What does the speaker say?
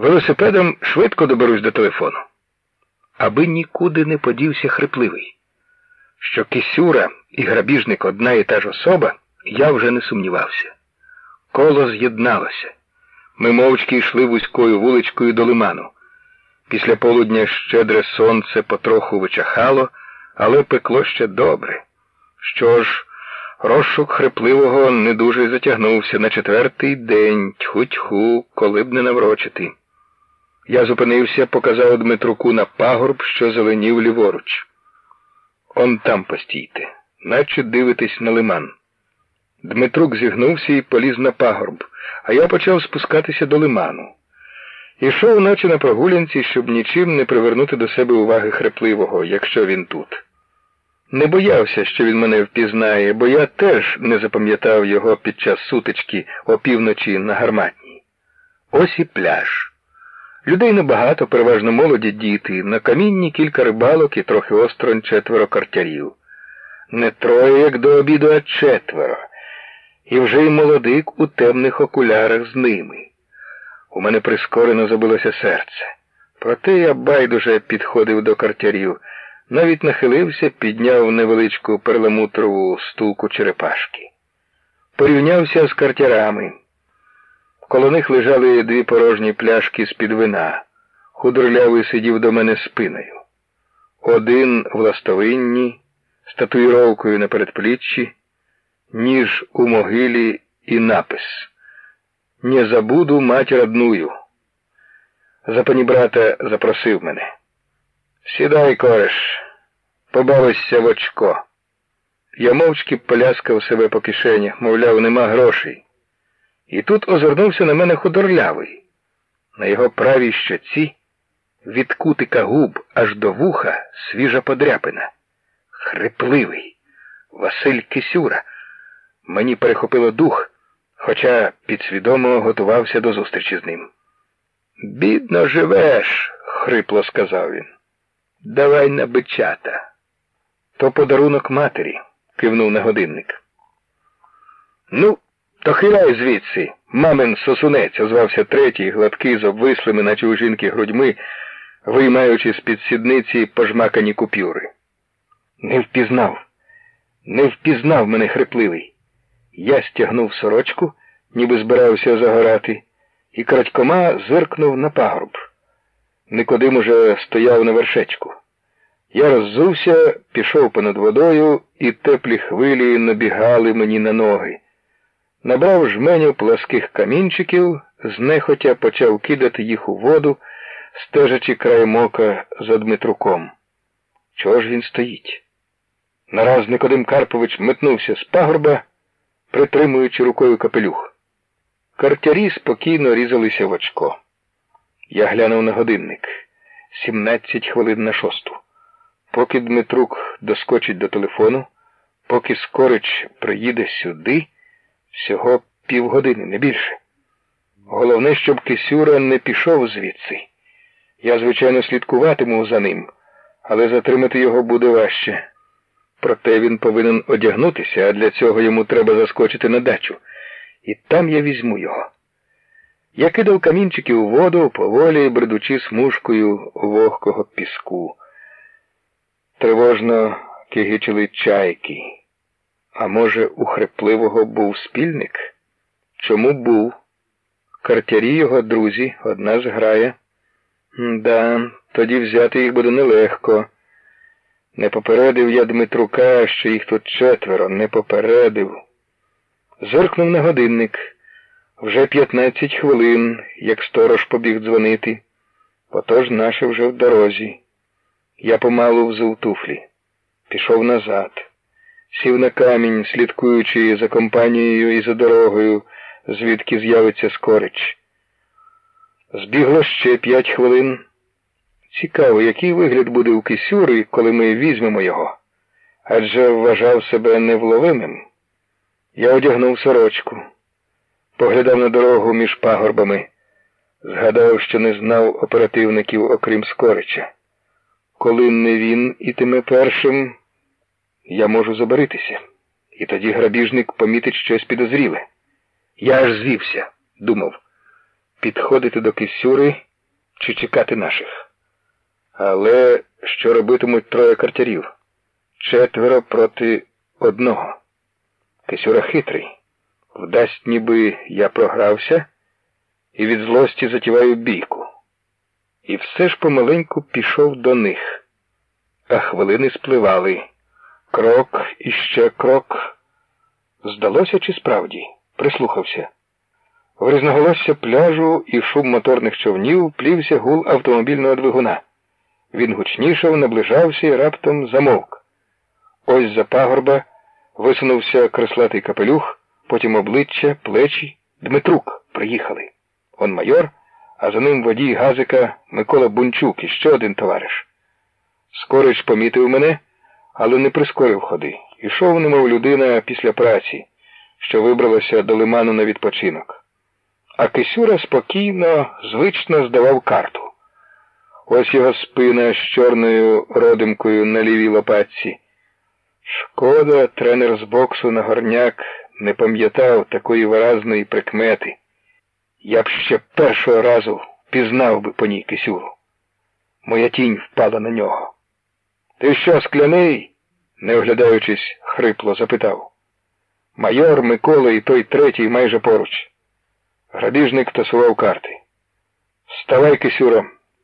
Велосипедом швидко доберусь до телефону. Аби нікуди не подівся хрипливий. Що кисюра і грабіжник одна і та ж особа, я вже не сумнівався. Коло з'єдналося. Ми мовчки йшли вузькою вуличкою до лиману. Після полудня щедре сонце потроху вичахало, але пекло ще добре. Що ж, розшук хрипливого не дуже затягнувся на четвертий день, тьху-тьху, коли б не наврочити. Я зупинився, показав Дмитруку на пагорб, що зеленів ліворуч. Он там постійте, наче дивитесь на лиман. Дмитрук зігнувся і поліз на пагорб, а я почав спускатися до лиману. Ішов, наче на прогулянці, щоб нічим не привернути до себе уваги хрипливого, якщо він тут. Не боявся, що він мене впізнає, бо я теж не запам'ятав його під час сутички опівночі на гарматній. Ось і пляж. Людей небагато, переважно молоді діти, на камінні кілька рибалок і трохи осторонь четверо картярів. Не троє, як до обіду, а четверо. І вже й молодик у темних окулярах з ними. У мене прискорено забилося серце. Проте я байдуже підходив до картярів, навіть нахилився, підняв невеличку перламутрову стулку черепашки. Порівнявся з картярами. Коло них лежали дві порожні пляшки з-під вина. Худорлявий сидів до мене спиною. Один в ластовинні, з татуїровкою на передпліччі, ніж у могилі і напис Не забуду мать родную. За пані брата запросив мене. Сідай, кореш, побавишся в очко. Я мовчки поляскав себе по кишенях, мовляв, нема грошей. І тут озирнувся на мене худорлявий. На його правій щоці від кутика губ аж до вуха свіжа подряпина. Хрипливий. Василь Кисюра. Мені перехопило дух, хоча підсвідомо готувався до зустрічі з ним. Бідно живеш, хрипло сказав він. Давай на бичата. То подарунок матері, кивнув на годинник. Ну, то хиляй звідси, мамин сосунець, озвався третій, гладкий з обвислими, наче у жінки грудьми, виймаючи з під сідниці пожмакані купюри. Не впізнав, не впізнав мене хрипливий. Я стягнув сорочку, ніби збирався загорати, і крадькома зиркнув на пагорб. Никодим уже стояв на вершечку. Я роззувся, пішов понад водою, і теплі хвилі набігали мені на ноги. Набрав жменю пласких камінчиків, знехотя почав кидати їх у воду, стежачи краєм ока за Дмитруком. Чого ж він стоїть? Нараз Никодим Карпович метнувся з пагорба, притримуючи рукою капелюх. Картярі спокійно різалися в очко. Я глянув на годинник. Сімнадцять хвилин на шосту. Поки Дмитрук доскочить до телефону, поки Скорич приїде сюди, всього півгодини, не більше. Головне, щоб Кисюра не пішов звідси. Я, звичайно, слідкуватиму за ним, але затримати його буде важче. Проте він повинен одягнутися, а для цього йому треба заскочити на дачу. І там я візьму його. Я кидав камінчики у воду, поволі бредучи смужкою вогкого піску. Тривожно кигичили чайки. А може, у хрипливого був спільник? Чому був? Картярі його друзі, одна зграя. Да, тоді взяти їх буде нелегко. Не попередив я Дмитрука, що їх тут четверо, не попередив. Зиркнув на годинник. Вже п'ятнадцять хвилин, як сторож побіг дзвонити. Отож наше вже в дорозі. Я помалу взув туфлі. Пішов назад. Сів на камінь, слідкуючи за компанією і за дорогою, звідки з'явиться скорич. Збігло ще п'ять хвилин. Цікаво, який вигляд буде у кисюри, коли ми візьмемо його. Адже вважав себе невловимим. Я одягнув сорочку, поглядав на дорогу між пагорбами, згадав, що не знав оперативників, окрім Скорича. Коли не він ітиме першим, я можу забаритися, і тоді грабіжник помітить щось підозріле. Я аж звівся, думав, підходити до кисюри чи чекати наших. Але що робитимуть троє картярів? Четверо проти одного. Кисюра хитрий. Вдасть, ніби я програвся і від злості затіваю бійку. І все ж помаленьку пішов до них. А хвилини спливали. Крок і ще крок. Здалося, чи справді? Прислухався. В різноголосся пляжу і шум моторних човнів плівся гул автомобільного двигуна. Він гучнішав, наближався і раптом замовк. Ось за пагорба висунувся креслатий капелюх, потім обличчя, плечі. Дмитрук приїхали. Он майор, а за ним водій газика Микола Бунчук і ще один товариш. Скорич помітив мене, але не прискорив ходи. Ішов, немов людина після праці, що вибралася до лиману на відпочинок. А Кисюра спокійно, звично здавав карту. Ось його спина з чорною родимкою на лівій лопатці. Шкода, тренер з боксу на горняк не пам'ятав такої виразної прикмети. Я б ще першого разу пізнав би по ній кисюру. Моя тінь впала на нього. Ти що, скляний? Не оглядаючись, хрипло запитав. Майор Микола і той третій майже поруч. Грабіжник тасував карти. Вставай, кисюро.